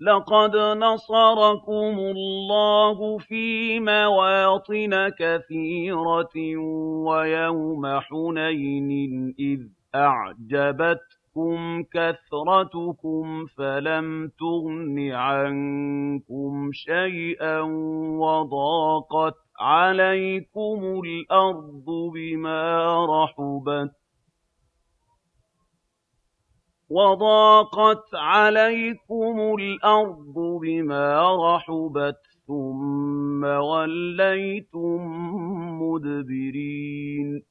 لَقَدْ نَصَرَكُمُ اللَّهُ فِي مَوَاطِنَ كَثِيرَةٍ وَيَوْمَ حُنَيْنٍ إِذْ أَعْجَبَتْكُمْ كَثْرَتُكُمْ فَلَمْ تُغْنِ عَنكُمْ شَيْئًا وَضَاقَتْ عَلَيْكُمُ الْأَرْضُ بِمَا رَحُبَتْ وَضَاقَتْ عَلَيْكُمُ الْأَرْضُ بِمَا رَحُبَتْ ثُمَّ وَلَّيْتُم مُّدْبِرِينَ